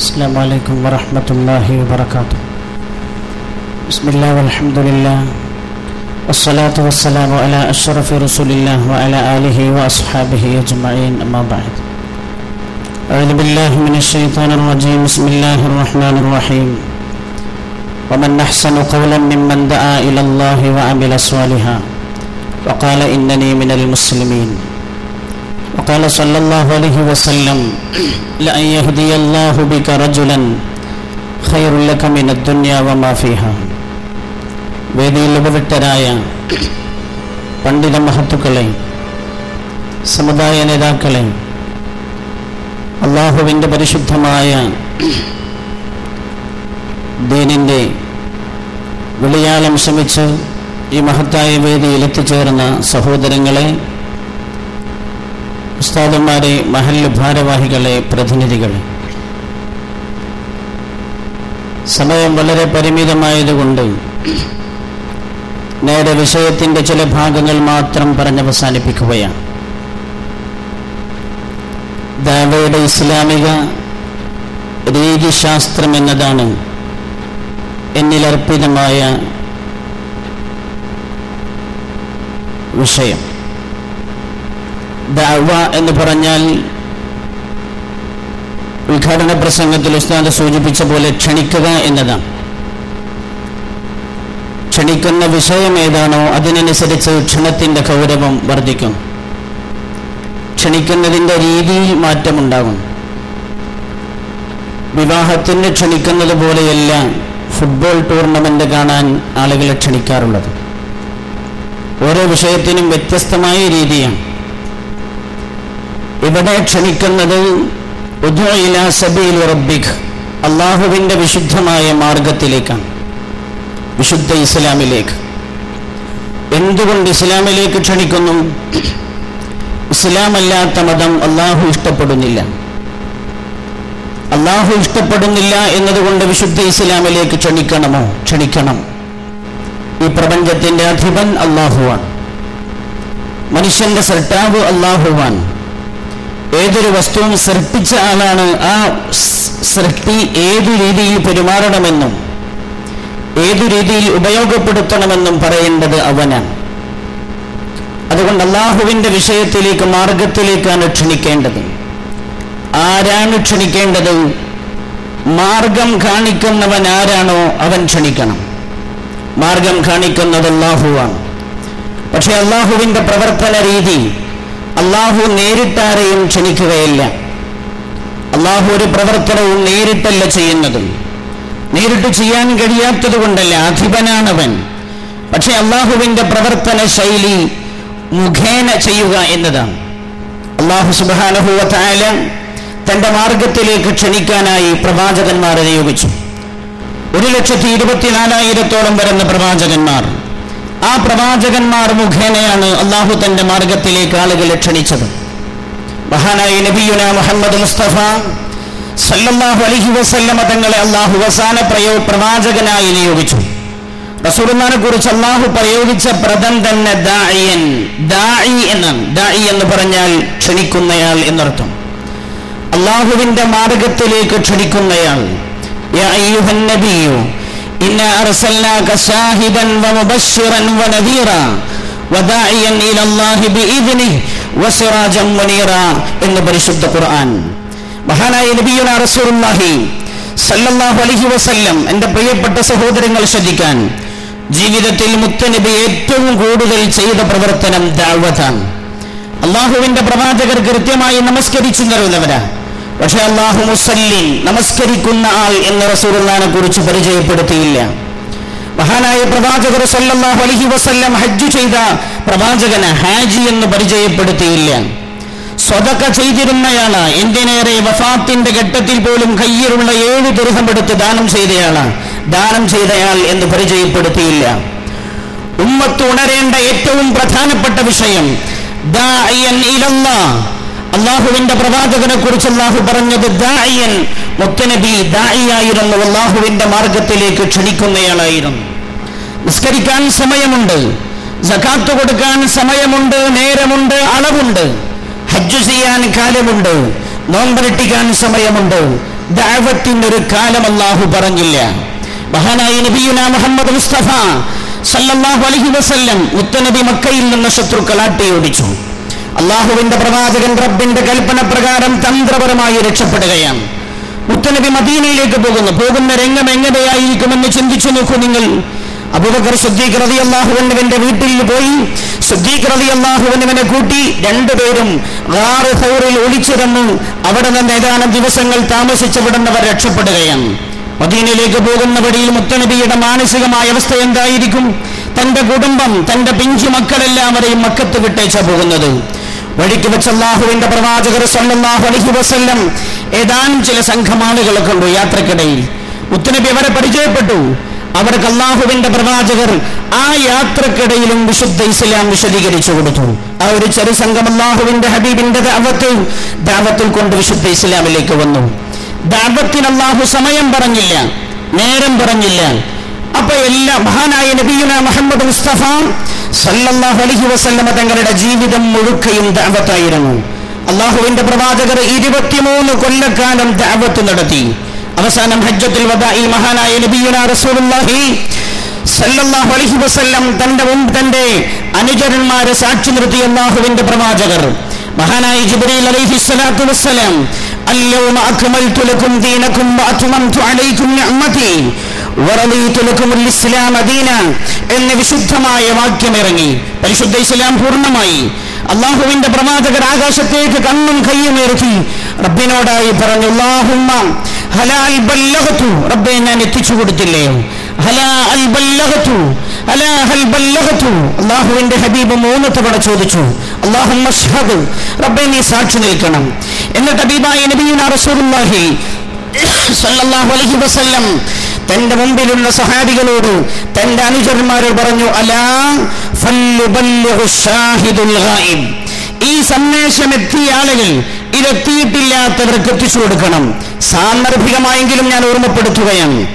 السلام عليكم ورحمة الله وبركاته. بسم الله والحمد لله. والصلاة والسلام على أشرف رسول الله وعلى آله وأصحابه أجمعين أما بعد. أعوذ بالله من الشيطان الرجيم. بسم الله الرحمن الرحيم. ومن أحسن قولا ممن دعا إلى الله وعمل صالحا. وقال إنني من المسلمين. وقال صلى الله عليه وسلم لأن يهدي الله بك رجلا خير لك من الدنيا وما فيها വേദിയിൽ ഉപവിട്ടരായ പണ്ഡിത മഹത്തുക്കളെ സമുദായ നേതാക്കളെ അള്ളാഹുവിൻ്റെ പരിശുദ്ധമായ ദീനിൻ്റെ വിളിയാളം ശ്രമിച്ച് ഈ മഹത്തായ വേദിയിൽ എത്തിച്ചേർന്ന സഹോദരങ്ങളെ ഉസ്താദന്മാരെ മഹല്ല് ഭാരവാഹികളെ പ്രതിനിധികളെ. സമയം വളരെ പരിമിതമായതുകൊണ്ട് നേരെ വിഷയത്തിന്റെ ചില ഭാഗങ്ങൾ മാത്രം പറഞ്ഞവസാനിപ്പിക്കുകയാണ് ദാവയുടെ ഇസ്ലാമിക രീതിശാസ്ത്രം എന്നതാണ് എന്നിലർപ്പിതമായ വിഷയം. ദാവ എന്ന് പറഞ്ഞാൽ ഉദ്ഘാടന പ്രസംഗത്തിൽ ഉസ്താദ് സൂചിപ്പിച്ച പോലെ ക്ഷണിക്കുക എന്നതാണ്. ക്ഷണിക്കുന്ന വിഷയം ഏതാണോ അതിനനുസരിച്ച് ക്ഷണത്തിന്റെ ഗൗരവം വർദ്ധിക്കും. ക്ഷണിക്കുന്നതിന്റെ രീതിയിൽ മാറ്റമുണ്ടാകും. വിവാഹത്തിന് ക്ഷണിക്കുന്നത് പോലെയല്ല ഫുട്ബോൾ ടൂർണമെന്റ് കാണാൻ ആളുകളെ ക്ഷണിക്കാറുള്ളത്. ഓരോ വിഷയത്തിനും വ്യത്യസ്തമായ രീതിയാണ്. ഇവിടെ ക്ഷണിക്കുന്നത് അള്ളാഹുവിന്റെ വിശുദ്ധമായ മാർഗത്തിലേക്കാണ് വിശുദ്ധ ഇസ്ലാമിലേക്ക്. എന്തുകൊണ്ട് ഇസ്ലാമിലേക്ക് ക്ഷണിക്കുന്നു? ഇസ്ലാമല്ലാത്ത മതം അള്ളാഹു ഇഷ്ടപ്പെടുന്നില്ല. അള്ളാഹു ഇഷ്ടപ്പെടുന്നില്ല എന്നതുകൊണ്ട് വിശുദ്ധ ഇസ്ലാമിലേക്ക് ക്ഷണിക്കണമോ? ക്ഷണിക്കണം. ഈ പ്രപഞ്ചത്തിന്റെ അധിപൻ അള്ളാഹുവാണ്. മനുഷ്യന്റെ സർട്ടാവ് അള്ളാഹുവാൻ ഏതൊരു വസ്തുവും സൃഷ്ടിച്ച ആളാണ് ആ സൃഷ്ടി ഏതു രീതിയിൽ പെരുമാറണമെന്നും ഏതു രീതിയിൽ ഉപയോഗപ്പെടുത്തണമെന്നും പറയേണ്ടത് അവനാണ്. അതുകൊണ്ട് അള്ളാഹുവിന്റെ വിഷയത്തിലേക്ക് മാർഗത്തിലേക്കാണ് ക്ഷണിക്കേണ്ടത്. ആരാണ് ക്ഷണിക്കേണ്ടത്? മാർഗം കാണിക്കുന്നവൻ ആരാണോ അവൻ ക്ഷണിക്കണം. മാർഗം കാണിക്കുന്നത് അള്ളാഹുവാണ്. പക്ഷെ അള്ളാഹുവിന്റെ പ്രവർത്തന രീതി അള്ളാഹു നേരിട്ടാരെയും ക്ഷണിക്കുകയില്ല. അള്ളാഹു ഒരു പ്രവർത്തനവും നേരിട്ടല്ല ചെയ്യുന്നത്. നേരിട്ട് ചെയ്യാൻ കഴിയാത്തത് കൊണ്ടല്ല അധിപനാണവൻ. പക്ഷെ അള്ളാഹുവിന്റെ പ്രവർത്തന ശൈലി മുഖേന ചെയ്യുക എന്നതാണ്. അള്ളാഹു സുബാനഹുവല തന്റെ മാർഗത്തിലേക്ക് ക്ഷണിക്കാനായി പ്രവാചകന്മാരെ നിയോഗിച്ചു. ഒരു ലക്ഷത്തി ഇരുപത്തിനാലായിരത്തോളം വരുന്ന പ്രവാചകന്മാർ. ആ പ്രവാചകന്മാർ മുഖേനയാണ് അള്ളാഹു തന്റെ മാർഗത്തിലേക്ക് ആളുകളെ ക്ഷണിച്ചത്. മഹാനായ നബിയുന മുഹമ്മദ് മുസ്തഫ സല്ലല്ലാഹു അലൈഹി വസല്ലമ തങ്ങളെ അള്ളാഹു വസാന പ്രയോ പ്രവാചകനായി നിയോഗിച്ചു. റസൂലുള്ളാനെ കുറിച്ച് അള്ളാഹു പ്രയോഗിച്ച പ്രദം തന്നെ ദാഇയൻ ദാഇ എന്നാണ്. ദാഇ എന്ന് പറഞ്ഞാൽ ക്ഷണിക്കുന്നയാൾ എന്നർത്ഥം. അള്ളാഹുവിന്റെ മാർഗത്തിലേക്ക് ക്ഷണിക്കുന്നയാൾ. യാ അയ്യുഹൻ നബിയു ഇന്ന അർസൽനാക ഷാഹിദൻ വമുബശ്ശിറൻ വനദീറാ വദാഇയൻ ഇലല്ലാഹി ബിഇദ്നിഹി വസിറാജൻ മുനീറ എന്ന് പരിശുദ്ധ ഖുർആൻ. മഹാനായ നബിയുന റസൂലുള്ളാഹി സല്ലല്ലാഹു അലൈഹി വസല്ലം എന്റെ പ്രിയപ്പെട്ട സഹോദരങ്ങൾ ശ്രദ്ധിക്കാൻ ജീവിതത്തിൽ മുത്തനബി ഏറ്റവും കൂടുതൽ ചെയ്ത പ്രവർത്തനം ദാവത്താണ്. അള്ളാഹുവിന്റെ പ്രവാചകർ കൃത്യമായി നമസ്കരിച്ചു നിറയുന്നവരാ പക്ഷെ അള്ളാഹു മുസല്ലി നമസ്കരിക്കുന്ന ആൾ എന്ന റസൂലുള്ളാനെ കുറിച്ച് പരിചയപ്പെടുത്തിയില്ല. മഹാനായ പ്രവാചകർ സല്ലല്ലാഹു അലൈഹി വസല്ലം ഹജ്ജ് ചെയ്ത പ്രവാചകന് ഹാജി എന്ന് പരിചയപ്പെടുത്തിയില്ല. സ്വതക്ക ചെയ്തിരുന്നയാൾ എന്തിനേറെ വഫാത്തിന്റെ ഘട്ടത്തിൽ പോലും കയ്യിലുള്ള ഏഴ് ദുർഹമെടുത്ത് ദാനം ചെയ്തയാൾ ദാനം ചെയ്തയാൾ എന്ന് പരിചയപ്പെടുത്തിയില്ല. ഉമ്മത്ത് ഉണരേണ്ട ഏറ്റവും പ്രധാനപ്പെട്ട വിഷയം അള്ളാഹുവിന്റെ പ്രവാചകനെ കുറിച്ച് അള്ളാഹു പറഞ്ഞത് ദാഇയൻ മുത്തനബി ദായിയായിരുന്നു അള്ളാഹുവിന്റെ മാർഗത്തിലേക്ക് ക്ഷണിക്കുന്നയാളായിരുന്നു. നിസ്കരിക്കാൻ സമയമുണ്ട്. സക്കാത്ത് കൊടുക്കാൻ സമയമുണ്ട്. നേരമുണ്ട്. അളവുണ്ട്. ഹജ്ജ് ചെയ്യാൻ കാലമുണ്ട്. നോമ്പരട്ടിക്കാൻ സമയമുണ്ട്. ദഅവത്തിന്റെ ഒരു കാലം അല്ലാഹു പറഞ്ഞില്ല. മഹാനായ നബിയുന മുഹമ്മദ് മുസ്തഫ സല്ലല്ലാഹു അലൈഹി വസല്ലം മുത്തനബി മക്കയിൽ നിന്ന് ശത്രുക്കൾ ആട്ടിയോടിച്ചു. അള്ളാഹുവിന്റെ പ്രവാചകൻ റബ്ബിന്റെ കൽപ്പന പ്രകാരം തന്ത്രപരമായി രക്ഷപ്പെടുകയാണ്. മുത്തനബി മദീനയിലേക്ക് പോകുന്നു. പോകുന്ന രംഗം എങ്ങനെയായിരിക്കുമെന്ന് ചിന്തിച്ചു നോക്കൂ നിങ്ങൾ. അബുബക്കർ സുദ്ദീഖ് റതി അള്ളാഹുവിന്റെ വീട്ടിൽ പോയി സുദ്ദീഖ് റതി അള്ളാഹുവിനെ കൂട്ടി രണ്ടുപേരും ആറ് ഹൗറിൽ ഒളിച്ചിരുന്നു അവിടെ നിന്ന് ഏതാനും ദിവസങ്ങൾ താമസിച്ചവിടുന്നവർ രക്ഷപ്പെടുകയാണ്. മദീനയിലേക്ക് പോകുന്ന വഴിയിൽ മുത്തനബിയുടെ മാനസികമായ അവസ്ഥ എന്തായിരിക്കും? തന്റെ കുടുംബം തന്റെ പിഞ്ചു മക്കളെല്ലാവരെയും മക്കത്ത് വിട്ടേച്ച പോകുന്നത്. വഴിക്ക് വെച്ച് അള്ളാഹുവിന്റെ പ്രവാചകർ വസല്ലം ഏതാനും ചില സംഘം ആളുകളെ കണ്ടു യാത്രക്കിടയിൽ. മുത്തനബി അവരെ പരിചയപ്പെട്ടു. അവർക്ക് അള്ളാഹുവിന്റെ പ്രവാചകർ ആ യാത്രക്കിടയിലും വിശുദ്ധ ഇസ്ലാം വിശദീകരിച്ചു കൊടുത്തു. ആ ഒരു ചെറു സംഘം അള്ളാഹുവിന്റെ ഹബീബിന്റെ ദാവത്തിൽ ദാവത്തിൽ കൊണ്ട് വിശുദ്ധ ഇസ്ലാമിലേക്ക് വന്നു. ദാവത്തിന് അള്ളാഹു സമയം പറഞ്ഞില്ല നേരം പറഞ്ഞില്ല. അപ്പൊ എല്ലാ മഹാനായ നബീന മുഹമ്മദ് മുസ്തഫ സല്ലല്ലാഹു അലൈഹി വസല്ലമ തങ്ങളുടെ ജീവിതം മുഴുക്കയും ദാവത്തായിരുന്നു അള്ളാഹുവിന്റെ പ്രവാചകർ ഇരുപത്തിമൂന്ന് കൊല്ലക്കാലം ദാവത്ത് നടത്തി. അവസാനം ഹജ്ജത്തുൽ വദ ഈ മഹാനായ നബിയുന റസൂലുള്ളാഹി സല്ലല്ലാഹു അലൈഹി വസല്ലം തന്റെ തന്റെ അനുചരന്മാരെ സാക്ഷി നിർത്തി അള്ളാഹുവിന്റെ പ്രവാചകർ. മഹാനായ ജിബ്രീൽ അലൈഹി സ്വലാത്തു വസ്സലാം അല്ലൗമ അക്മൽതു ലക്കും ദീനക്കും വഅത്മംതു അലൈക്കും നിഅമതി ഇസ്ലാം അദീന എന്ന വിശുദ്ധമായ വാക്യം ഇറങ്ങി പരിശുദ്ധ ഇസ്ലാം പൂർണമായി. അള്ളാഹുവിന്റെ പ്രവാചകർ ആകാശത്തേക്ക് കണ്ണും കയ്യും ഇറക്കി റബ്ബിനോടായി പറഞ്ഞു അള്ളാഹുമ്മ ഹലാൽ ബല്ലഹത്തു റബ്ബെ ഞാൻ എത്തിച്ചു കൊടുത്തില്ലേ? അള്ളാഹുവിന്റെ ഹബീബ് മൂന്ന് തവണ ചോദിച്ചു അള്ളാഹു റബ്ബെ നീ സാക്ഷി നിൽക്കണം. എന്നിട്ട് ഹബീബായ നബീന റസൂലുള്ളാഹി സല്ലല്ലാഹു അലൈഹി വസല്ലം തന്റെ മുമ്പിലുള്ള സഹാബികളോട് തന്റെ അനുചരന്മാരോട് പറഞ്ഞു അലാ ഈ സന്ദേശം എത്തിയ ആളുകൾ ഇതെത്തിയിട്ടില്ലാത്തവർക്ക് എത്തിച്ചു കൊടുക്കണം. സാന്ദർഭികമായെങ്കിലും ഞാൻ ഓർമ്മപ്പെടുത്തുകയാണ്.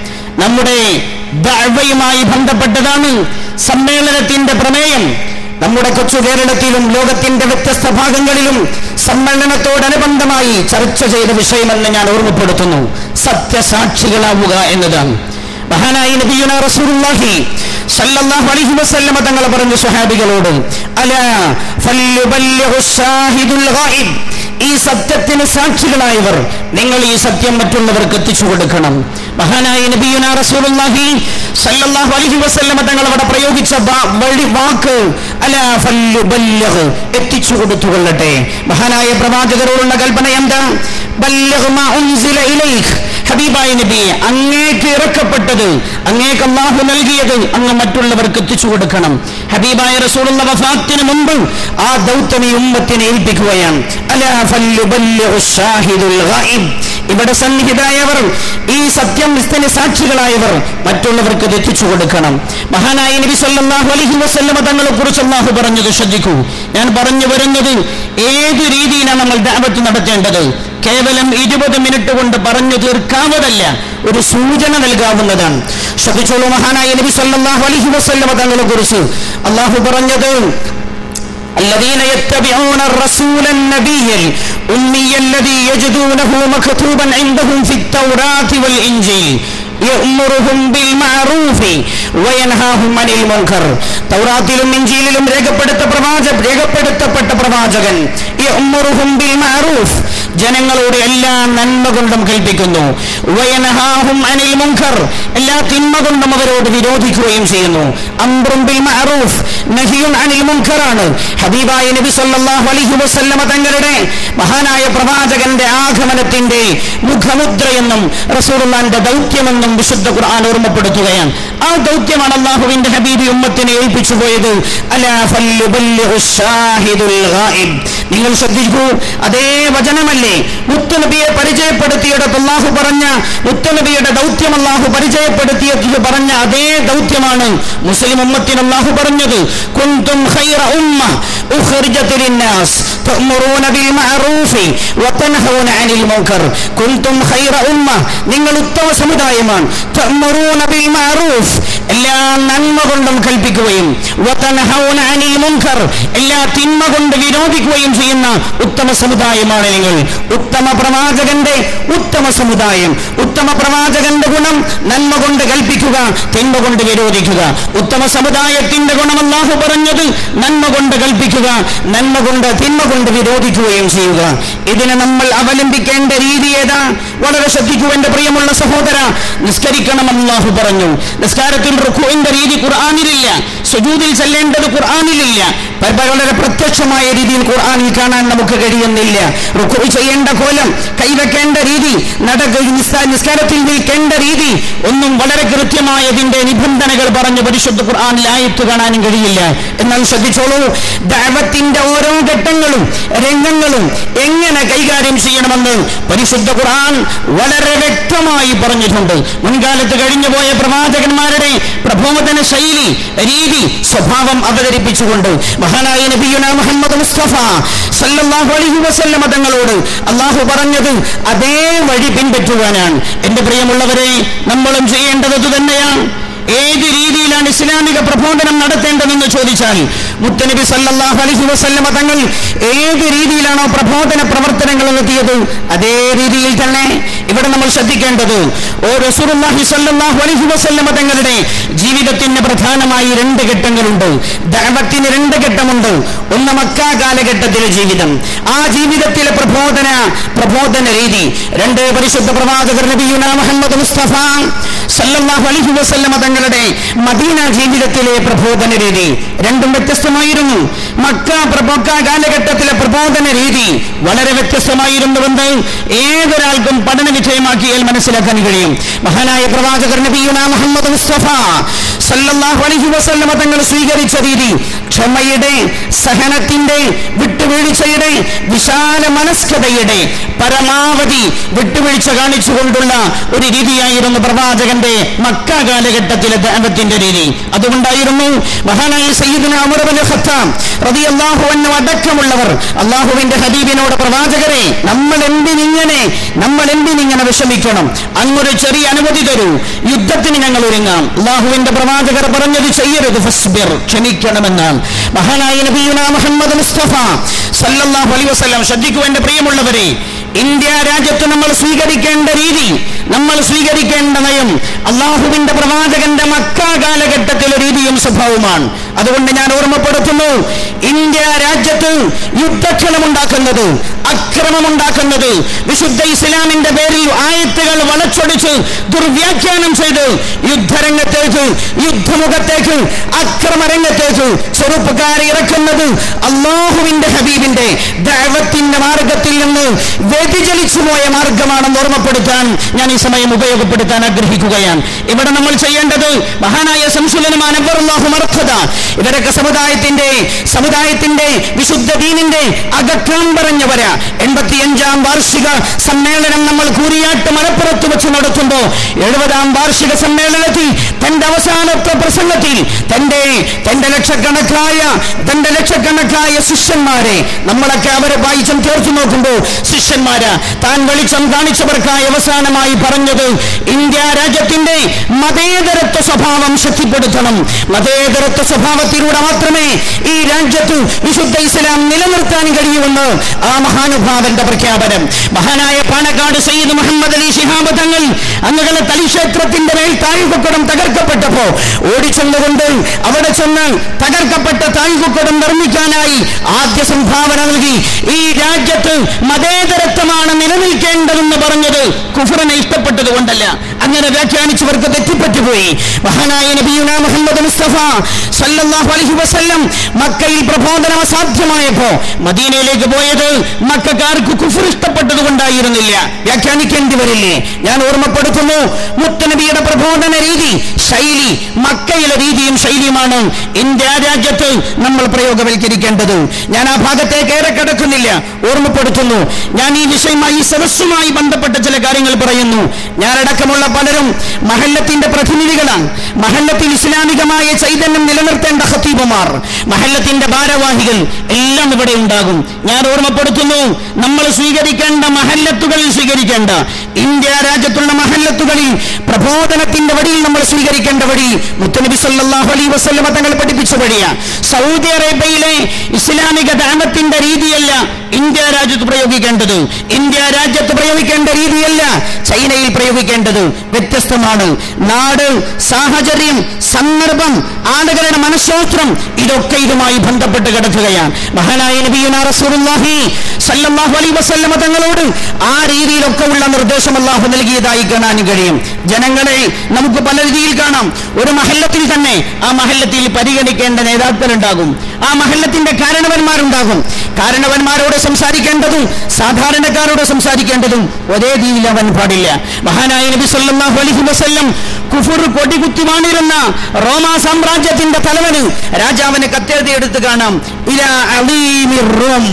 നമ്മുടെ ദഴവയുമായി ബന്ധപ്പെട്ടതാണ് സമ്മേളനത്തിന്റെ പ്രമേയം. നമ്മുടെ കൊച്ചു കേരളത്തിലും ലോകത്തിന്റെ വ്യത്യസ്ത ഭാഗങ്ങളിലും സമ്മേളനത്തോടനുബന്ധമായി ചർച്ച ചെയ്ത വിഷയമെന്ന് ഞാൻ ഓർമ്മപ്പെടുത്തുന്നു. സത്യസാക്ഷികളാവുക എന്നതാണ്. മഹാനായി നബിയുന റസൂലുള്ളാഹി സല്ലല്ലാഹു അലൈഹി വസല്ലമ തങ്ങൾ പറഞ്ഞു സ്വഹാബികളോട് അലാ ഫല്യുബല്ലിഹു സാഹിദുൽ ഗായിബ്. ഈ സത്യത്തിന് സാക്ഷികളായവർ നിങ്ങൾ ഈ സത്യം മറ്റുള്ളവർക്ക് എത്തിച്ചു കൊടുക്കണം. മഹാനായ നബിയുന റസൂലുള്ളാഹി സല്ലല്ലാഹു അലൈഹി വസല്ലമ തങ്ങൾ അവിടെ പ്രയോഗിച്ച വഴി വാക്ക് അലാ ഫല്യുബല്ലിഗ് എത്തിച്ചു കൊടുത്തുകൊള്ളട്ടെ മഹാനായ പ്രവാചകരോടുള്ള കൽപ്പന എന്താ? ബല്ലിഗ് മാ ഉൻസില ഇലൈക് ഹബീബായ നബി അങ്ങേക്ക് ഇറക്കപ്പെട്ടത് അങ്ങേക്ക് അള്ളാഹു നൽകിയത് അങ്ങ് മറ്റുള്ളവർക്ക് എത്തിച്ചു കൊടുക്കണം. ഹബീബായ റസൂലുള്ള വഫാത്തിന് മുമ്പ് ആ ദൗത്യം ഈ ഉമ്മത്തിനെ ഏൽപ്പിക്കുകയാണ്. ഇവിടെ സന്നിഹിതായവർ ഈ സത്യം വിസ്തന സാക്ഷികളായവർ മറ്റുള്ളവർക്ക് എത്തിച്ചു കൊടുക്കണം. മഹാനായ നബി സല്ലല്ലാഹു അലൈഹി വസല്ലമ തങ്ങളെ കുറിച്ച് അള്ളാഹു പറഞ്ഞത് ശ്രദ്ധിക്കൂ. ഞാൻ പറഞ്ഞു വരുന്നത് ഏത് രീതിയിലാണ് നമ്മൾ ദഅവത്ത് നടത്തേണ്ടത്? കേവലം ഇരുപത് മിനിറ്റ് കൊണ്ട് പറഞ്ഞു തീർക്കാവതല്ല ഒരു സൂചന നൽകാവുന്നതാണ് ശ്രദ്ധിച്ചോളൂ മഹാനായ നബി സല്ലല്ലാഹു അലൈഹി വസല്ലമ തങ്ങളെ കുറിച്ച് അള്ളാഹു പറഞ്ഞത് الذين يتبعون الرسول النبي الأمي الذي يجدونه مكتوبا عندهم في التوراة والإنجيل يأمرهم بالمعروف وينهاهم عن المنكر തൗറാത്തിലും ഇഞ്ചിയിലും രേഖപ്പെടുത്ത പ്രവാച രേഖപ്പെടുത്തപ്പെട്ട പ്രവാചകൻ യഅ്മുറുഹും ബിൽ മഅറൂഫ് ജനങ്ങളോട് എല്ലാ നന്മ കൊണ്ടും കൽപ്പിക്കുന്നു. അനിൽ മുങ്കർ എല്ലാ തിന്മ കൊണ്ടും അവരോട് വിരോധിക്കുകയും ചെയ്യുന്നു. അനിൽ ഹബീബായ നബി സല്ലല്ലാഹു അലൈഹി വസല്ലമ തങ്ങളുടെ മഹാനായ പ്രവാചകന്റെ ആഗമനത്തിന്റെ മുഖമുദ്രയെന്നും റസൂലുള്ളാന്റെ ദൗത്യമെന്നും വിശുദ്ധ ഖുർആൻ ഓർമ്മപ്പെടുത്തുകയാണ്. ആ ദൗത്യമാണ് അള്ളാഹുവിന്റെ ഹബീബി ഉമ്മത്തിനെ ഏൽപ്പിച്ചു പോയത്. അലാ നിങ്ങൾ ശ്രദ്ധിക്കൂ. അതേ വചനമല്ലേ? മുത്തുനബിയെ പരിചയപ്പെടുത്തിയിടത്ത് അള്ളാഹു പറഞ്ഞ മുത്തുനബിയുടെ ദൗത്യം അള്ളാഹു പരിചയപ്പെടുത്തിയത് പറഞ്ഞ അതേ ദൗത്യമാണ് മുസ്ലിം ഉമ്മത്തിന് അള്ളാഹു പറഞ്ഞത്. കുന്തും تأمرون بالمعروف وتنهون عن المنكر كنتم خير أمة നിങ്ങൾ ഉത്തമ സമുദായമാണ് تأمرون بالمعروف എല്ലാ നന്മ കൊണ്ടും കൽപ്പിക്കുകയും وتنهون عن المنكر എല്ലാ തിന്മ കൊണ്ട് വിരോധിക്കുകയും ചെയ്യുന്ന ഉത്തമ സമുദായമാണ് നിങ്ങൾ ഉത്തമ പ്രവാചകന്റെ ഉത്തമ സമുദായം ഉത്തമ പ്രവാചകന്റെ ഗുണം നന്മ കൊണ്ട് കൽപ്പിക്കുക തിന്മ കൊണ്ട് വിരോധിക്കുക ഉത്തമ സമുദായത്തിന്റെ ഗുണം അല്ലാഹു പറഞ്ഞത് നന്മ കൊണ്ട് കൽപ്പിക്കുക നന്മ കൊണ്ട് തിന്മ കൊണ്ട് വിരോധിക്കുകയും ചെയ്യുക. ഇതിനെ നമ്മൾ അവലംബിക്കേണ്ട രീതി ഏതാ? വളരെ ശ്രദ്ധിക്കൂ എന്റെ പ്രിയമുള്ള സഹോദര. നിസ്കരിക്കണം അല്ലാഹു പറഞ്ഞു. നിസ്കാരത്തിൽ റുഖുവിന്റെ രീതി ഖുർആാനിലില്ല. സുജൂദിൽ ചെല്ലേണ്ടത് ഖുർആാനിലില്ല. വളരെ പ്രത്യക്ഷമായ രീതിയിൽ ഖുർആാനിൽ കാണാൻ നമുക്ക് കഴിയുന്നില്ല. റുക്കു ചെയ്യേണ്ട കോലം കൈവെക്കേണ്ട രീതി നടക്ക നിസ്കാ- നിസ്കാരത്തിൽ നിൽക്കേണ്ട രീതി ഒന്നും വളരെ കൃത്യമായതിന്റെ നിബന്ധനകൾ പറഞ്ഞ് പരിശുദ്ധ ഖുർആാനിൽ ആയത്ത് കാണാനും കഴിയില്ല. എന്നാൽ ശ്രദ്ധിച്ചോളൂ ദൈവത്തിന്റെ ഓരോ ഘട്ടങ്ങളും രംഗങ്ങളും എങ്ങനെ കൈകാര്യം ചെയ്യണമെന്ന് പരിശുദ്ധ ഖുർആൻ വളരെ വ്യക്തമായി പറഞ്ഞിട്ടുണ്ട്. മുൻകാലത്ത് കഴിഞ്ഞുപോയ പ്രവാചകന്മാരുടെ പ്രബോധന ശൈലി രീതി സ്വഭാവം അവതരിപ്പിച്ചുകൊണ്ട് മഹാനായ നബിയുന മുഹമ്മദ് മുസ്തഫ സല്ലല്ലാഹു അലൈഹി വസല്ലമ തങ്ങളോട് അള്ളാഹു പറഞ്ഞത് അതേ വഴി പിൻപറ്റുവാനാണ്. എന്റെ പ്രിയമുള്ളവരെ നമ്മളും ചെയ്യേണ്ടത് തന്നെയാണ് ഏത് രീതിയിലാണ് ഇസ്ലാമിക പ്രബോധനം നടത്തേണ്ടതെന്ന് ചോദിച്ചാൽ മുത്തനബി സല്ലാഹ് അലൈഹി വസല്ലമ തങ്ങൾ ഏത് രീതിയിലാണോ പ്രബോധന പ്രവർത്തനങ്ങൾ നടത്തിയത് അതേ രീതിയിൽ തന്നെ ഇവിടെ നമ്മൾ ശ്രദ്ധിക്കേണ്ടത് ഓ റസൂലുള്ളാഹി സല്ലല്ലാഹു അലൈഹി വസല്ലമ തങ്ങളുടെ ജീവിതത്തിന് പ്രധാനമായി രണ്ട് ഘട്ടങ്ങളുണ്ട്. ദഅവത്തിന് രണ്ട് ഘട്ടമുണ്ട്. ഒന്ന് മക്ക കാലഘട്ടത്തിലെ ജീവിതം. ആ ജീവിതത്തിലെ പ്രബോധന പ്രബോധന രീതി. രണ്ട് പരിശുദ്ധ പ്രവാചകർ നബിയുന മുഹമ്മദ് മുസ്തഫ സല്ലല്ലാഹു അലൈഹി വസല്ലമ തങ്ങളുടെ മദീന ജീവിതത്തിലെ പ്രബോധന രീതി രണ്ടും വ്യത്യസ്തമായിരുന്നു. മക്ക പ്രബോക്ക കാലഘട്ടത്തിലെ പ്രബോധന രീതി വളരെ വ്യത്യസ്തമായിരുന്നുവെന്ന് ഏതൊരാൾക്കും പഠന വിജയമാക്കിയാൽ മനസ്സിലാക്കാൻ കഴിയും. മഹാനായ പ്രവാചകർ നബിയുന മുഹമ്മദ് മുസ്തഫ സല്ലല്ലാഹു അലൈഹി വസല്ലമ തങ്ങൾ സ്വീകരിച്ച രീതി ക്ഷമയുടെ സഹനത്തിന്റെ വിട്ടുവീഴ്ചയുടെ വിശാല മനസ്കതയുടെ പരമാവധി വിട്ടുവീഴ്ച കാണിച്ചുകൊണ്ടുള്ള ഒരു രീതിയായിരുന്നു പ്രവാചകന്റെ മക്ക കാലഘട്ടത്തിലെ ദാനത്തിന്റെ രീതി. അതുകൊണ്ടായിരുന്നു മഹാനായ സയ്യിദിന ഉമർ ഹത്താം പ്രതി അള്ളാഹുവിന് അടക്കമുള്ളവർ അള്ളാഹുവിന്റെ ഹബീബിനോട് പ്രവാചകരെ നമ്മൾ എന്തിനിങ്ങനെ നമ്മൾ എന്തിനിങ്ങനെ വിഷമിക്കണം? അങ്ങൊരു ചെറിയ അനുമതി തരൂ. യുദ്ധത്തിന് ഞങ്ങൾ ഒരുങ്ങാം. അള്ളാഹുവിന്റെ പ്രവാചകർ പറഞ്ഞത് ചെയ്യരുത് ഫസ്ബിർ ക്ഷമിക്കണമെന്നാണ്. മഹാനായ നബിയുന മുഹമ്മദ് മുസ്തഫ സല്ലല്ലാഹു അലൈഹി വസല്ലം പ്രിയമുള്ളവരെ ഇന്ത്യ രാജ്യത്ത് നമ്മൾ സ്വീകരിക്കേണ്ട രീതി നമ്മൾ സ്വീകരിക്കേണ്ട നയം അള്ളാഹുവിന്റെ പ്രവാചകന്റെ മക്ക കാലഘട്ടത്തിലെ രീതിയും സ്വഭാവമാണ് അതുകൊണ്ട് ഞാൻ ഓർമ്മപ്പെടുത്തുന്നു ഇന്ത്യ രാജ്യത്ത് യുദ്ധക്ഷണമുണ്ടാക്കുന്നത് അക്രമമുണ്ടാക്കുന്നത് വിശുദ്ധ ഇസ്ലാമിന്റെ പേരിൽ ആയത്തുകൾ വളച്ചൊടിച്ച് ദുർവ്യാഖ്യാനം ചെയ്ത് യുദ്ധരംഗത്തേക്ക് യുദ്ധമുഖത്തേക്ക് അക്രമരംഗത്തേക്ക് ചെറുപ്പക്കാരെ ഇറക്കുന്നത് അള്ളാഹുവിന്റെ ഹബീബിന്റെ ദൈവത്തിന്റെ മാർഗത്തിൽ നിന്ന് വ്യതിചലിച്ചു പോയ മാർഗമാണെന്ന് ഓർമ്മപ്പെടുത്താൻ ഞാൻ ഈ സമയം ഉപയോഗപ്പെടുത്താൻ ആഗ്രഹിക്കുകയാണ്. ഇവിടെ നമ്മൾ ചെയ്യേണ്ടത് മഹാനായ സംശുലനമാൻ ഇവരൊക്കെ സമുദായത്തിന്റെ സമുദായത്തിന്റെ വിശുദ്ധ ദീനിന്റെ അകക്കം പറഞ്ഞവര. എൺപത്തിയഞ്ചാം വാർഷിക സമ്മേളനം നമ്മൾ കൂരിയാട്ട് മലപ്പുറത്ത് വെച്ച് നടത്തുമ്പോ എഴുപതാം വാർഷിക സമ്മേളനത്തിൽ തന്റെ അവസാനത്തെ പ്രസംഗത്തിൽ തന്റെ തന്റെ ലക്ഷക്കണക്കായ തന്റെ ലക്ഷക്കണക്കായ ശിഷ്യന്മാരെ നമ്മളൊക്കെ അവരെ വായിച്ചം ചേർത്ത് നോക്കുമ്പോൾ ശിഷ്യന്മാര് താൻ വെളിച്ചം കാണിച്ചവർക്കായി അവസാനമായി പറഞ്ഞത് ഇന്ത്യ രാജ്യത്തിന്റെ മതേതരത്വ സ്വഭാവം ശക്തിപ്പെടുത്തണം. മതേതരത്വ സ്വഭാവത്തിലൂടെ മാത്രമേ ഈ രാജ്യത്ത് വിശുദ്ധ ഇസ്ലാം നിലനിർത്താൻ കഴിയുമെന്ന് ആ മഹാനുഭാവന്റെ പ്രഖ്യാപനം. മഹാനായ പാണക്കാട് സയ്യിദ് മുഹമ്മദ് അലി ശിഹാബ് തങ്ങൾ അന്നുകളെ തലിക്ഷേത്രത്തിന്റെ മേൽ താഴ്വക്കുടം തകർക്കപ്പെട്ടപ്പോ ഓടിച്ചെന്നുകൊണ്ട് അവിടെ ചെന്ന് തകർക്കപ്പെട്ട താഴ്കുക്കടം നിർമ്മിക്കാനായി ആദ്യ സംഭാവന നൽകി. ഈ രാജ്യത്ത് മതേതരത്വമാണ് നിലനിൽക്കേണ്ടതെന്ന് പറഞ്ഞത് കുഫറിനെ ഇഷ്ടപ്പെട്ടത് കൊണ്ടല്ല. അങ്ങനെ വ്യാഖ്യാനിച്ചവർക്ക് തെറ്റിപ്പറ്റുപോയി മഹാനായ നബിയുന മുഹമ്മദ് മുസ്തഫ സല്ലല്ലാഹു അലൈഹി വസല്ലം മക്കയിൽ പ്രബോധനം അസാധ്യമായപ്പോ മദീനയിലേക്ക് പോയത് മക്കാർക്ക് കുഫർ ഇഷ്ടപ്പെട്ടത് കൊണ്ടായിരുന്നില്ല. വ്യാഖ്യാനിക്കേണ്ടി വരില്ലേ? ഞാൻ ഓർമ്മപ്പെടുത്തുന്നു മുത്തനബിയുടെ പ്രബോധന രീതി ശൈലി മക്കയിലെ രീതിയും ശൈലിയുമാണ് ഇന്ത്യ രാജ്യത്ത് നമ്മൾ പ്രയോഗവൽക്കരിക്കേണ്ടത്. ഞാൻ ആ ഭാഗത്തേക്ക് ഏറെ കിടക്കുന്നില്ല ഓർമ്മപ്പെടുത്തുന്നു. ഞാൻ ഈ വിഷയമായി സദസ്സുമായി ബന്ധപ്പെട്ട ചില കാര്യങ്ങൾ പറയുന്നു. ഞാനടക്കമുള്ള പലരും മഹല്ലത്തിന്റെ പ്രതിനിധികളാണ്. മഹല്ലത്തിൽ ഇസ്ലാമികമായ ചൈതന്യം നിലനിർത്തേണ്ട ഹത്തീബുമാർ മഹല്ലത്തിന്റെ ഭാരവാഹികൾ എല്ലാം ഇവിടെ ഉണ്ടാകും. ഞാൻ ഓർമ്മപ്പെടുത്തുന്നു നമ്മൾ സ്വീകരിക്കേണ്ട മഹല്ലത്തുകളിൽ സ്വീകരിക്കേണ്ട ഇന്ത്യ രാജ്യത്തുള്ള മഹല്ലത്തുകളിൽ പ്രബോധനത്തിന്റെ വടിയിൽ നമ്മൾ സ്വീകരിക്കേണ്ട വഴി മുത്തനബി സല്ലാഹു അലൈ വസ്ലമ തങ്ങൾ പഠിപ്പിച്ച വഴിയാണ് സൗദി അറേബ്യയിലെ ഇസ്ലാമിക ദാനത്തിന്റെ രീതിയല്ല ഇന്ത്യ രാജ്യത്ത് പ്രയോഗിക്കേണ്ടത് ഇന്ത്യ രാജ്യത്ത് പ്രയോഗിക്കേണ്ട രീതിയല്ല ചൈനയിൽ പ്രയോഗിക്കേണ്ടത് വ്യത്യസ്തമാണ്. നാട് സാഹചര്യം സന്ദർഭം ആളുകളുടെ മനഃശാസ്ത്രം ഇതൊക്കെ ഇതുമായി ബന്ധപ്പെട്ട് കിടക്കുകയാണ്. മഹാനായ നബിയുനാ റസൂലുള്ളാഹി സല്ലല്ലാഹു അലൈഹി വസല്ലമ തങ്ങളോട് ആ രീതിയിലൊക്കെ ഉള്ള നിർദ്ദേശം അള്ളാഹു നൽകിയതായി കാണാൻ കഴിയും. ജനങ്ങളെ നമുക്ക് പല രീതിയിൽ കാണാം. ഒരു മഹല്ലത്തിൽ തന്നെ ആ മഹല്ലത്തിൽ പരിഗണിക്കേണ്ട നേതാക്കളുണ്ടാകും. ആ മഹല്ലത്തിന്റെ കാരണവന്മാരുണ്ടാകും. കാരണവന്മാരോട് സംസാരിക്കേണ്ടതും സാധാരണക്കാരോട് സംസാരിക്കേണ്ടതും ഒരേ രീതിയിലാവാൻ പാടില്ല. മഹാനായ നബി സല്ലല്ലാഹു അലൈഹി വസല്ലം കുഫുർ കൊടികുത്തി വാണിരുന്ന റോമാ സാമ്രാജ്യത്തിന്റെ തലവന് രാജാവിന് കത്തെഴുതി എടുത്ത് കാണാം. റോം.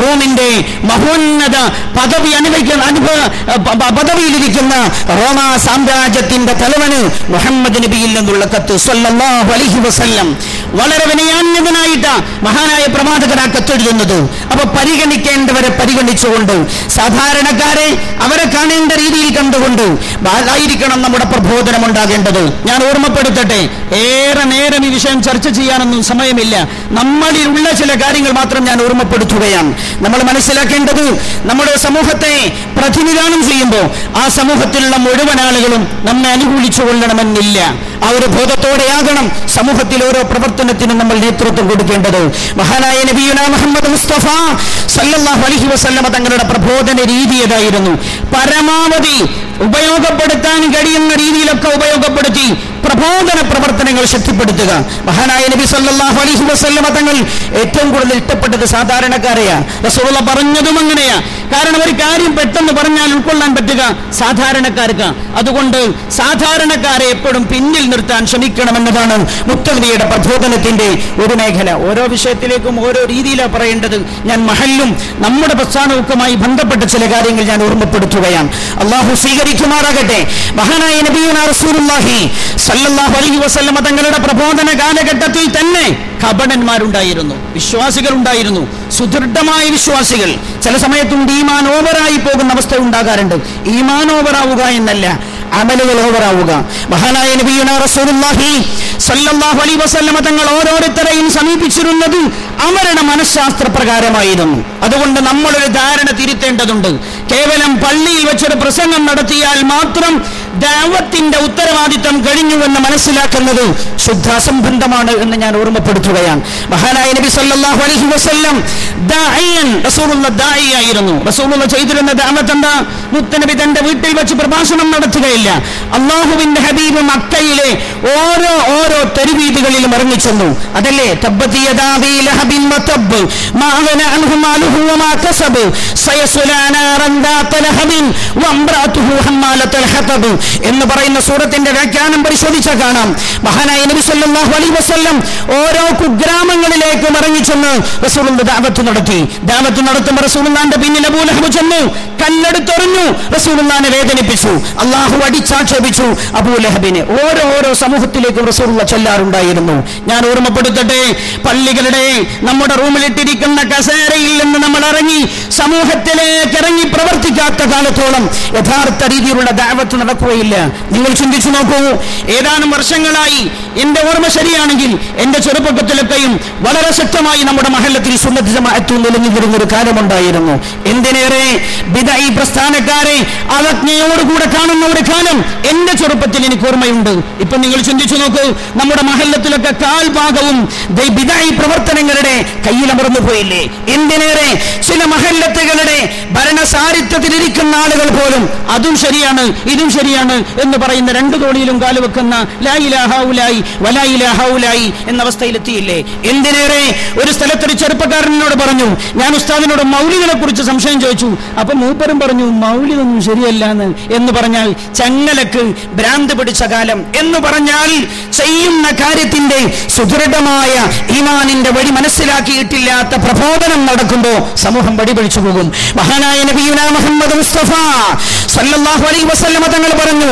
റോമിന്റെ മഹോന്നത പദവി അനുഭവിക്കുന്ന അനുഭവ പദവിയിലിരിക്കുന്ന റോമാ സാമ്രാജ്യത്തിന്റെ തലവന് മുഹമ്മദ് നബിയിൽ നിന്നുള്ള കത്ത് സല്ലല്ലാഹു അലൈഹി വസല്ലം വളരെ വിനയാന്യതനായിട്ട് മഹാനായ പ്രവാചകൻ ആ കത്തെഴുതുന്നത്. അപ്പൊ പരിഗണിക്കേണ്ടവരെ പരിഗണിച്ചുകൊണ്ട് സാധാരണക്കാരെ അവരെ കാണേണ്ട രീതിയിൽ കണ്ടുകൊണ്ട് ആയിരിക്കണം നമ്മുടെ പ്രബോധനം ഉണ്ടാകേണ്ടത്. ഞാൻ ഓർമ്മപ്പെടുത്തട്ടെ ഏറെ നേരം ഈ വിഷയം ചർച്ച ചെയ്യാനൊന്നും സമയമില്ല. നമ്മളിൽ ഉള്ള ചില കാര്യങ്ങൾ മാത്രം ഞാൻ ഓർമ്മപ്പെടുത്തുകയാണ്. നമ്മൾ മനസ്സിലാക്കേണ്ടത് നമ്മുടെ സമൂഹത്തെ പ്രതിനിധാനം ചെയ്യുമ്പോൾ ആ സമൂഹത്തിലുള്ള മുഴുവൻ ആളുകളും നമ്മെ അനുകൂലിച്ചു കൊള്ളണമെന്നില്ല. ആ ഒരു ബോധത്തോടെയാകണം സമൂഹത്തിൽ ഓരോ പ്രവർത്തനത്തിനും നമ്മൾ നേതൃത്വം കൊടുക്കേണ്ടത്. മഹാനായ നബിയുന മുഹമ്മദ് മുസ്തഫ സല്ലല്ലാഹു അലൈഹി തങ്ങളുടെ പ്രബോധന രീതി ഏതായിരുന്നു? പരമാവധി ഉപയോഗപ്പെടുത്താൻ കഴിയുന്ന രീതിയിലൊക്കെ ഉപയോഗപ്പെടുത്തി. പ്രബോധന പ്രവർത്തനങ്ങൾ ശക്തിപ്പെടുത്തുക. മഹാനായ നബി സല്ലല്ലാഹു അലൈഹി വസല്ലമ തങ്ങൾ ഏറ്റവും കൂടുതൽ ഇഷ്ടപ്പെട്ടത് സാധാരണക്കാരെയാ. റസൂലുള്ള പറഞ്ഞതും അങ്ങനെയാ. കാരണം ഒരു കാര്യം പെട്ടെന്ന് പറഞ്ഞാൽ ഉൾക്കൊള്ളാൻ പറ്റുക സാധാരണക്കാർക്ക്. അതുകൊണ്ട് സാധാരണക്കാരെ എപ്പോഴും പിന്നിൽ നിർത്താൻ ശ്രമിക്കണമെന്നതാണ് മുത്തവലിയുടെ പ്രബോധനത്തിന്റെ ഒരു മേഖല. ഓരോ വിഷയത്തിലേക്കും ഓരോ രീതിയിലാണ് പറയേണ്ടത്. ഞാൻ മഹല്ലും നമ്മുടെ പ്രസ്ഥാനവുമായി ബന്ധപ്പെട്ട ചില കാര്യങ്ങൾ ഞാൻ ഓർമ്മപ്പെടുത്തുകയാണ്. അള്ളാഹു സ്വീകരിക്കുമാറാകട്ടെ. മഹാനായ നബിയുന റസൂലുള്ളാഹി സല്ലല്ലാഹു അലൈഹി തങ്ങളുടെ പ്രബോധന കാലഘട്ടത്തിൽ തന്നെ കപടന്മാരുണ്ടായിരുന്നു വിശ്വാസികൾ ഉണ്ടായിരുന്നു സുദൃഢമായ വിശ്വാസികൾ. ചില സമയത്തും ഈമാൻ ഓവറായി പോകുന്ന അവസ്ഥ ഉണ്ടാകാറുണ്ട്. ഈമാൻ ഓവറാവുക എന്നല്ല അമലുകൾ ഓവറാവുക. മഹാനായ നബിയുന റസൂലുള്ളാഹി സല്ലല്ലാഹു അലൈഹി വസല്ലമ തങ്ങൾ ഓരോരുത്തരെയും സമീപിച്ചിരുന്നത് അവരുടെ മനഃശാസ്ത്ര പ്രകാരമായിരുന്നു അതുകൊണ്ട് നമ്മളൊരു ധാരണ തിരുത്തേണ്ടതുണ്ട്. കേവലം പള്ളിയിൽ വെച്ചൊരു പ്രസംഗം നടത്തിയാൽ മാത്രം ദൈവത്തിന്റെ ഉത്തരവാദിത്തം കഴിഞ്ഞുവെന്ന് മനസ്സിലാക്കുന്നത് ശുദ്ധാസംബന്ധമാണ് എന്ന് ഞാൻ ഓർമ്മപ്പെടുത്തുകയാണ്. മഹാനായ നബി സല്ലല്ലാഹു അലൈഹി വസല്ലം ദാഇയൻ റസൂലുള്ള ചെയ്തിരുന്ന ദാവത്ത് എന്താ? മുത്തനബി തന്റെ വീട്ടിൽ വെച്ച് പ്രഭാഷണം നടത്തുകയില്ല. അള്ളാഹുവിന്റെ ഹബീബ് മക്കയിലെ ഓരോ ഓരോ തെരുവീതികളിലും ഇറങ്ങിച്ചെന്നു. അതല്ലേ? സയസ്ലാ നാറൻ ദാത ലഹബിൻ വംറഅതുഹു ഹമ്മാലത്തുൽ ഹതബ്. എന്ന് പറയുന്ന സൂറത്തിന്റെ വ്യാഖ്യാനം പരിശോധിച്ചാൽ കാണാം. മഹാനായ നബി സല്ലല്ലാഹു അലൈഹി വസല്ലം ഓരോ കുഗ്രാമങ്ങളിലേക്ക് കുഗ്രാമങ്ങളിലേക്കും ഇറങ്ങിച്ചെന്ന് റസൂലുള്ള ദഅവത്ത് നടത്തി. ദഅവത്ത് നടത്തുമ്പോൾ റസൂലുള്ളാന്റെ പിന്നിൽ അബൂലഹബ് ചെന്നു. കല്ലെടുത്തെറിഞ്ഞു. റസൂലുള്ളാനെ വേദനിപ്പിച്ചു. അള്ളാഹു അടിച്ചാക്ഷേപിച്ചു. അബൂലഹബിനെ ഓരോ ഓരോ സമൂഹത്തിലേക്കും റസൂലുള്ള ചെല്ലാറുണ്ടായിരുന്നു. ഞാൻ ഓർമ്മപ്പെടുത്തട്ടെ പള്ളികളുടെ നമ്മുടെ റൂമിലിട്ടിരിക്കുന്ന കസേരയിൽ നിന്ന് നമ്മൾ ഇറങ്ങി സമൂഹത്തിലേക്ക് ഇറങ്ങി പ്രവർത്തിക്കാത്ത കാലത്തോളം യഥാർത്ഥ രീതിയിലുള്ള ദാവത്ത് നടക്കുകയില്ല. നിങ്ങൾ ചിന്തിച്ചു നോക്കൂ ഏതാനും വർഷങ്ങളായി എന്റെ ഓർമ്മ ശരിയാണെങ്കിൽ എന്റെ ചെറുപ്പത്തിലൊക്കെയും വളരെ ശക്തമായി നമ്മുടെ മഹലത്തിൽ ജമാഅത്ത് നിലനിന്നിരുന്ന ഒരു കാലമുണ്ടായിരുന്നു. എന്തിനേറെ ബിദഈ പ്രസ്ഥാനക്കാരെ അവജ്ഞയോടുകൂടെ കാണുന്ന ഒരു കാലം എന്റെ ചെറുപ്പത്തിൽ എനിക്ക് ഓർമ്മയുണ്ട്. ഇപ്പൊ നിങ്ങൾ ചിന്തിച്ചു നോക്കൂ നമ്മുടെ മഹല്ലത്തിലൊക്കെ കാൽഭാഗവും ബിദഈ പ്രവർത്തനങ്ങളുടെ കയ്യിലമർന്നു പോയില്ലേ? എന്തിനേറെ? ചില മഹല്ലത്തുകളുടെ ഭരണസാരിത്വത്തിലിരിക്കുന്ന ആളുകൾ പോലും അതും ശരിയാണ് ഇതും ശരിയാണ് എന്ന് പറയുന്ന രണ്ടു തോണിയിലും കാൽ വെക്കുന്ന ലായിലാഹൗലായി വലായിലാഹൗലായി എന്ന അവസ്ഥയിലെത്തിയില്ലേ? എന്തിനേറെ? ഒരു സ്ഥലത്തൊരു ചെറുപ്പക്കാരനോട് പറഞ്ഞു ഞാൻ ഉസ്താദിനോട് മൗലികളെ കുറിച്ച് സംശയം ചോദിച്ചു. അപ്പൊ മൂപ്പരും പറഞ്ഞു മൗലിതൊന്നും ശരിയല്ല എന്ന് എന്ന് പറഞ്ഞാൽ ചങ്ങലക്ക് ഭ്രാന്ത് പിടിച്ച കാലം എന്ന് പറഞ്ഞാൽ ചെയ്യുന്ന കാര്യത്തിന്റെ സുദൃഢമായ ഈമാനിന്റെ വഴി മനസ്സിലാക്കിയിട്ടില്ലാത്ത പ്രബോധനം നടക്കുമ്പോ സമൂഹം വഴി പിടിച്ചു പോകും. മഹാനായ നബിയുന മുഹമ്മദ് മുസ്തഫ സല്ലല്ലാഹു അലൈഹി വസല്ലമ തങ്ങൾ പറഞ്ഞു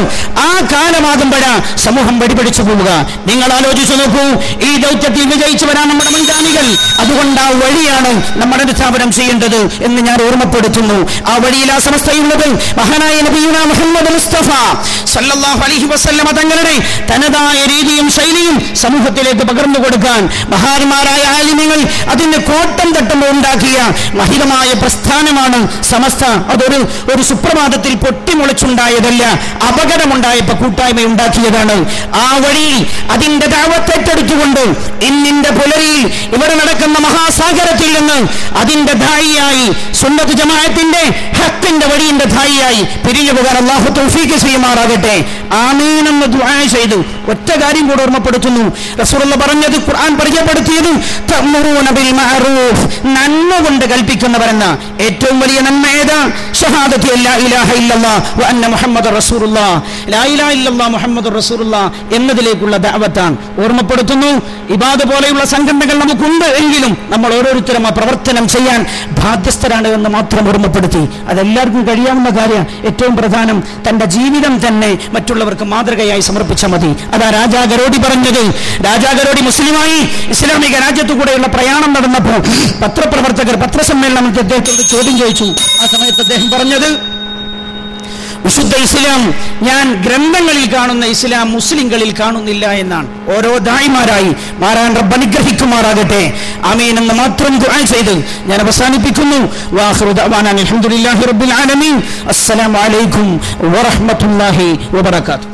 ആ കാലമാകുമ്പോഴാ സമൂഹം വഴി പിടിച്ചു പോവുക. നിങ്ങൾ ആലോചിച്ചു നോക്കൂ ഈ ദൗത്യത്തിൽ വിജയിച്ചു വരാൻ നമ്മുടെ മുൻഗാമികൾ. അതുകൊണ്ട് ആ വഴിയാണ് നമ്മുടെ സ്ഥാപനം ചെയ്യേണ്ടത് എന്ന് ഞാൻ ഓർമ്മപ്പെടുത്തുന്നു. ആ വഴിയിൽ ആ സമസ്തയുള്ളത്. മഹാനായ നബിയുന മുഹമ്മദ് മുസ്തഫ സല്ലല്ലാഹു അലൈഹി വസല്ലമ തങ്ങളുടെ തനതായ രീതിയും ശൈലിയും സമൂഹത്തിലേക്ക് പകർന്നു കൊടുക്കാൻ മഹാന്മാരായ ആലിമ്യങ്ങൾ അതിന് കോട്ടം തട്ടുമ്പോൾ ഉണ്ടാക്കിയ മഹിതമായ പ്രസ്ഥാനമാണ് സമസ്ത. അതൊരു ഒരു സുപ്രഭാതത്തിൽ പൊട്ടിമുളച്ചുണ്ടായതല്ല അപകടമുണ്ടായപ്പോ കൂട്ടായ്മ ഉണ്ടാക്കിയതാണ്. ആ വഴി അതിന്റെ ദാവത്തെറ്റെടുത്തുകൊണ്ട് ഇന്നിന്റെ പുലരിയിൽ ഇവിടെ നടക്കുന്ന മഹാസാഗരത്തിൽ നിന്ന് അതിന്റെ ധായിയായി സുന്നത്ത് ജമാഅത്തിന്റെ ഹക്കിന്റെ വഴിയുടെ ധായിയായി പിരിഞ്ഞു പോകാൻ അള്ളാഹു തൗഫീക്ക് ചെയ്യുമാറാകട്ടെ. ആമീനെന്ന് ദുആ ചെയ്തു. ഒറ്റ കാര്യം കൂടെ ഓർമ്മപ്പെടുത്തുന്നു. റസൂലുള്ള പറഞ്ഞത് ഖുർആൻ പരിചയപ്പെടുത്തിയത് തഅ്മുറൂന ബിൽ മഅറൂഫ് നന്മ കൊണ്ട് കൽപ്പിക്കുന്നവരെന്ന ഏറ്റവും വലിയ നന്മ ഏതാ? ഷഹാദത്തി ലാ ഇലാഹ ഇല്ലല്ലാഹ് വ അന്ന മുഹമ്മദ് റസൂലുള്ളാഹ് ലാ ഇലാഹ ഇല്ലല്ലാഹ് മുഹമ്മദ് റസൂലുള്ളാഹ് എന്നതിലേക്കുള്ള ദഅവത്താണ്. ഓർമ്മപ്പെടുത്തുന്നു ഇബാദ് പോലെയുള്ള സംഘടനകൾ നമുക്കുണ്ട് എങ്കിലും നമ്മൾ ഓരോരുത്തരും ആ പ്രവർത്തനം ചെയ്യാൻ ബാധ്യസ്ഥരാണ് എന്ന് മാത്രം ഓർമ്മപ്പെടുത്തി. അതെല്ലാവർക്കും കഴിയാവുന്ന കാര്യം ഏറ്റവും പ്രധാനം തന്റെ ജീവിതം തന്നെ മറ്റുള്ളവർക്ക് മാതൃകയായി സമർപ്പിച്ച മതി. അതാ രാജാ ഗരോഡി പറഞ്ഞത്. രാജാ ഗരോഡി മുസ്ലിമായി ഇസ്ലാമിക രാജ്യത്തു കൂടെയുള്ള പ്രയാണം നടന്നപ്പോൾ പത്രപ്രവർത്തകർ പത്രസമ്മേളനത്തിൽ അദ്ദേഹത്തോട് ചോദ്യം ചോദിച്ചു. ആ സമയത്ത് അദ്ദേഹം പറഞ്ഞത് വിശുദ്ധ ഇസ്ലാം ഞാൻ ഗ്രന്ഥങ്ങളിൽ കാണുന്ന ഇസ്ലാം മുസ്ലിങ്ങളിൽ കാണുന്നില്ല എന്നാണ്. ഓരോ ദായിമാരായി മാറാൻ റബ്ബ് അനുഗ്രഹിക്കുമാറാകട്ടെ. ആമീൻ എന്ന് മാത്രം ദുആ ചെയ്ത് ഞാൻ അവസാനിപ്പിക്കുന്നു. വാഖിറു ദഅവാന അൽഹംദുലില്ലാഹി റബ്ബിൽ ആലമീൻ. അസ്സലാമു അലൈക്കും വറഹ്മത്തുള്ളാഹി വബറകാതുഹു.